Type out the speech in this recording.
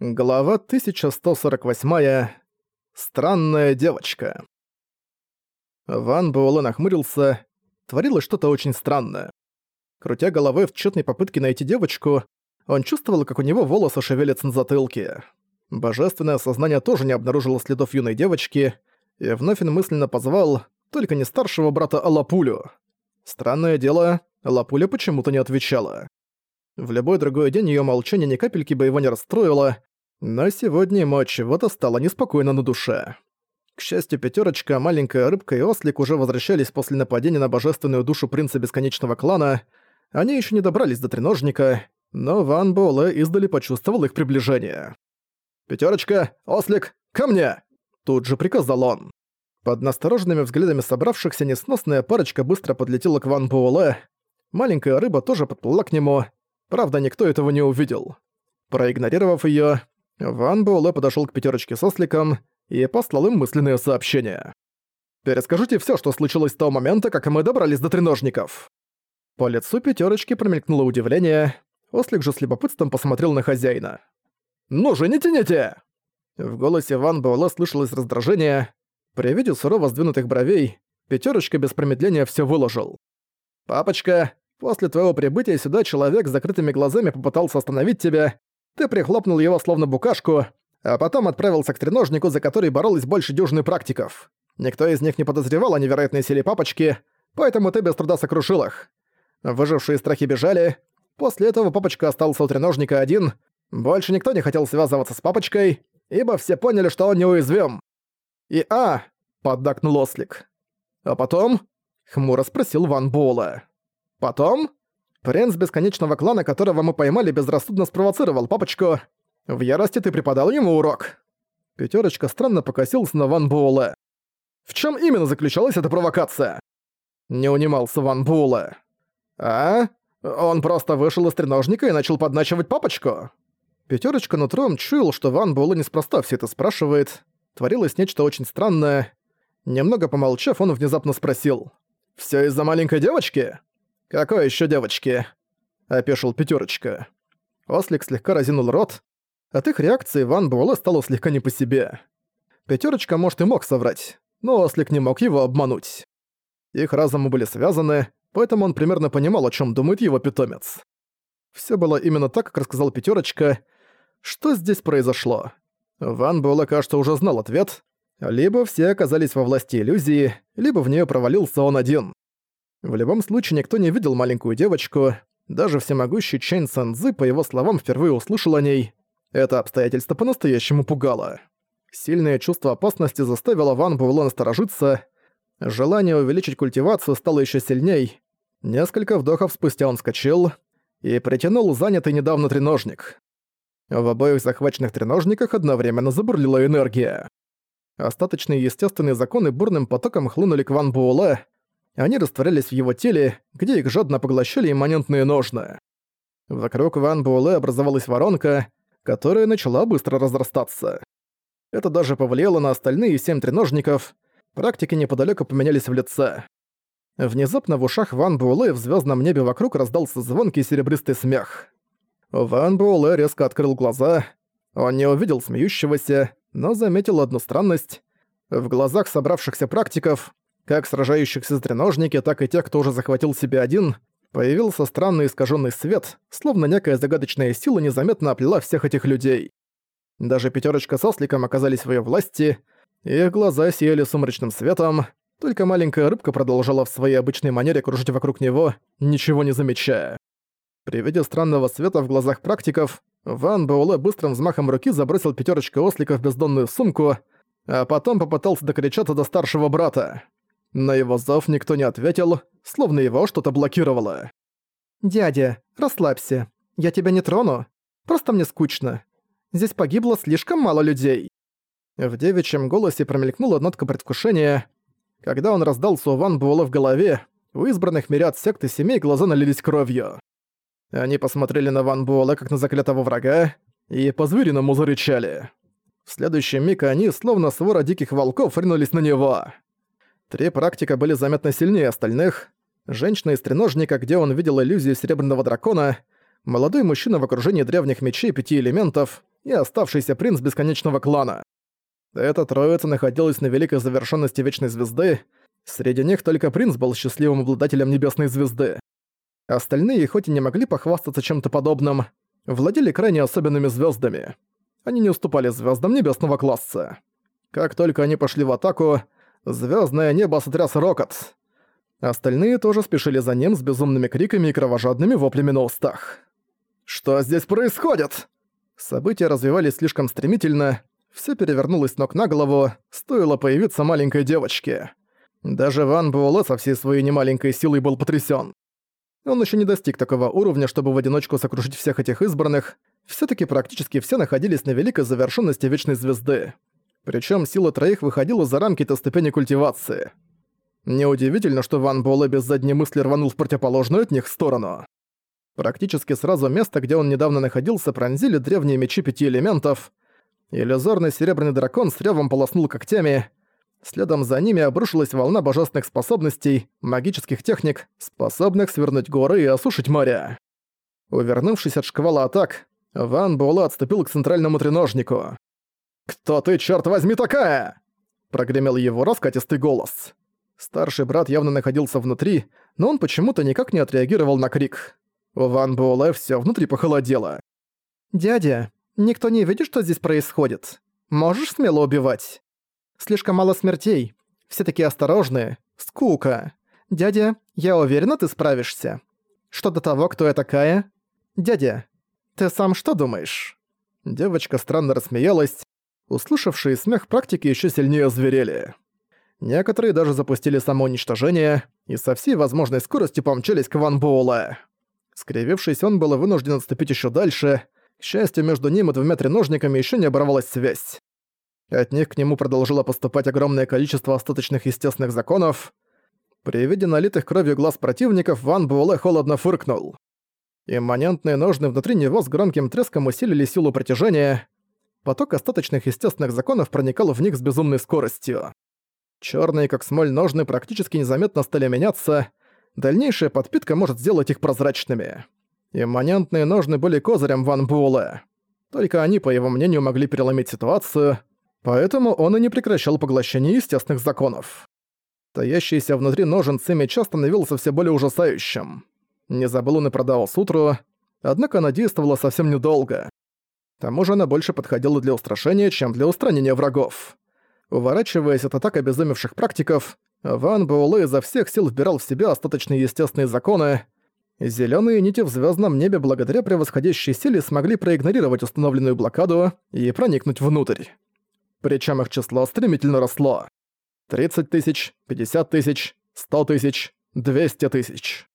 Глава 1148. Странная девочка. Ван Буэлэ нахмурился. Творилось что-то очень странное. Крутя головой в тщетной попытке найти девочку, он чувствовал, как у него волосы шевелятся на затылке. Божественное сознание тоже не обнаружило следов юной девочки, и вновь он мысленно позвал, только не старшего брата Алапулю. Странное дело, Алапуля почему-то не отвечала. В любой другой день её молчание ни капельки бы его не расстроило, но сегодня ему от чего-то стало неспокойно на душе. К счастью, пятерочка, маленькая рыбка и ослик уже возвращались после нападения на божественную душу принца Бесконечного Клана. Они еще не добрались до треножника, но Ван Буэлэ издали почувствовал их приближение. «Пятерочка, ослик, ко мне!» Тут же приказал он. Под настороженными взглядами собравшихся несносная парочка быстро подлетела к Ван Буэлэ. Маленькая рыба тоже подплыла к нему, правда, никто этого не увидел. Проигнорировав её, Ван Буэлэ подошёл к пятерочке с осликом и послал им мысленное сообщение. «Перескажите всё, что случилось с того момента, как мы добрались до треножников». По лицу пятерочки промелькнуло удивление, ослик же с любопытством посмотрел на хозяина. «Ну же, не тяните!» В голосе Ван Буэлэ слышалось раздражение. При виде сурово сдвинутых бровей, пятерочка без промедления всё выложил. «Папочка, после твоего прибытия сюда человек с закрытыми глазами попытался остановить тебя, ты прихлопнул его словно букашку, а потом отправился к треножнику, за который боролись больше дюжины практиков. Никто из них не подозревал о невероятной силе папочки, поэтому ты без труда сокрушил их. Выжившие страхи бежали. После этого папочка остался у треножника один. Больше никто не хотел связываться с папочкой, ибо все поняли, что он неуязвим. И а, поддакнул Ослик. А потом? Хмуро спросил Ван Буэлла. Потом? Принц Бесконечного Клана, которого мы поймали, безрассудно спровоцировал папочку. В ярости ты преподал ему урок». Пятерочка странно покосился на Ван Буэлэ. «В чем именно заключалась эта провокация?» Не унимался Ван Буэлэ. «А? Он просто вышел из треножника и начал подначивать папочку?» Пятерочка нутром чуял, что Ван Буэлэ неспроста все это спрашивает. Творилось нечто очень странное. Немного помолчав, он внезапно спросил. «Всё из-за маленькой девочки?» «Какой еще девочки?» — опешил пятерочка. Ослик слегка разинул рот. От их реакции Ван Буэлэ стало слегка не по себе. Пятерочка, может, и мог соврать, но Ослик не мог его обмануть. Их разумы были связаны, поэтому он примерно понимал, о чем думает его питомец. Все было именно так, как рассказал пятерочка. Что здесь произошло? Ван Буэлэ, кажется, уже знал ответ. Либо все оказались во власти иллюзии, либо в нее провалился он один. В любом случае, никто не видел маленькую девочку. Даже всемогущий Чэнь Цэнзы, по его словам, впервые услышал о ней. Это обстоятельство по-настоящему пугало. Сильное чувство опасности заставило Ван Буэлло насторожиться. Желание увеличить культивацию стало еще сильней. Несколько вдохов спустя он вскочил и притянул занятый недавно треножник. В обоих захваченных треножниках одновременно забурлила энергия. Остаточные естественные законы бурным потоком хлынули к Ван Буэлэ, они растворялись в его теле, где их жадно поглощали имманентные ножны. Вокруг Ван Буэлэ образовалась воронка, которая начала быстро разрастаться. Это даже повлияло на остальные семь треножников, практики неподалеку поменялись в лице. Внезапно в ушах Ван Буэлэ в звездном небе вокруг раздался звонкий серебристый смех. Ван Буэлэ резко открыл глаза. Он не увидел смеющегося, но заметил одну странность. В глазах собравшихся практиков как сражающихся с так и тех, кто уже захватил себе один, появился странный искаженный свет, словно некая загадочная сила незаметно оплела всех этих людей. Даже пятерочка с осликом оказались в ее власти, их глаза сияли сумрачным светом, только маленькая рыбка продолжала в своей обычной манере кружить вокруг него, ничего не замечая. При виде странного света в глазах практиков, Ван Буэлэ быстрым взмахом руки забросил пятерочка ослика в бездонную сумку, а потом попытался докричаться до старшего брата. На его зов никто не ответил, словно его что-то блокировало. «Дядя, расслабься. Я тебя не трону. Просто мне скучно. Здесь погибло слишком мало людей». В девичьем голосе промелькнула нотка предвкушения. Когда он раздался у Ван Буэлла в голове, у избранных мириад сект и семей глаза налились кровью. Они посмотрели на Ван Буэлла как на заклятого врага и по-звериному зарычали. В следующий миг они, словно свора диких волков, ринулись на него. Три практика были заметно сильнее остальных. Женщина из треножника, где он видел иллюзию серебряного дракона, молодой мужчина в окружении древних мечей пяти элементов и оставшийся принц Бесконечного клана. Эта троица находилась на великой завершенности Вечной Звезды, среди них только принц был счастливым обладателем Небесной Звезды. Остальные, хоть и не могли похвастаться чем-то подобным, владели крайне особенными звездами. Они не уступали звездам небесного класса. Как только они пошли в атаку, звездное небо сотряс рокот. Остальные тоже спешили за ним с безумными криками и кровожадными воплями на устах. «Что здесь происходит?» События развивались слишком стремительно, все перевернулось ног на голову, стоило появиться маленькой девочке. Даже Ван Буэлэ со всей своей немаленькой силой был потрясен. Он еще не достиг такого уровня, чтобы в одиночку сокрушить всех этих избранных, все таки практически все находились на великой завершенности Вечной Звезды. Причем сила троих выходила за рамки этой ступени культивации. Неудивительно, что Ван Буэлэ без задней мысли рванул в противоположную от них сторону. Практически сразу место, где он недавно находился, пронзили древние мечи пяти элементов. Иллюзорный серебряный дракон с ревом полоснул когтями. Следом за ними обрушилась волна божественных способностей, магических техник, способных свернуть горы и осушить моря. Увернувшись от шквала атак, Ван Буэлэ отступил к центральному треножнику. «Кто ты, черт возьми, такая?» Прогремел его раскатистый голос. Старший брат явно находился внутри, но он почему-то никак не отреагировал на крик. У Ван Буэлэ всё внутри похолодело. «Дядя, никто не видит, что здесь происходит. Можешь смело убивать. Слишком мало смертей. Все такие осторожные. Скука. Дядя, я уверена, ты справишься. Что до того, кто я такая? Дядя, ты сам что думаешь?» Девочка странно рассмеялась. Услышавшие смех практики ещё сильнее зверели. Некоторые даже запустили самоуничтожение и со всей возможной скоростью помчались к Ван Буэлэ. Скривившись, он был вынужден отступить еще дальше. К счастью, между ним и двумя треножниками еще не оборвалась связь. От них к нему продолжило поступать огромное количество остаточных естественных законов. При виде налитых кровью глаз противников Ван Буэлэ холодно фыркнул. Имманентные ножны внутри него с громким треском усилили силу притяжения. Поток остаточных естественных законов проникал в них с безумной скоростью. Черные, как смоль, ножны практически незаметно стали меняться. Дальнейшая подпитка может сделать их прозрачными. Имманентные ножны были козырем Ван Буэлэ. Только они, по его мнению, могли переломить ситуацию, поэтому он и не прекращал поглощение естественных законов. Стоящийся внутри ножен меча становился все более ужасающим. Не забыл он и продал сутру, однако она действовала совсем недолго. К тому же она больше подходила для устрашения, чем для устранения врагов. Уворачиваясь от атак обезумевших практиков, Ван Буэлэ изо всех сил вбирал в себя остаточные естественные законы. Зелёные нити в звездном небе благодаря превосходящей силе смогли проигнорировать установленную блокаду и проникнуть внутрь. Причем их число стремительно росло. 30 тысяч, 50 тысяч, 100 тысяч, 200 тысяч.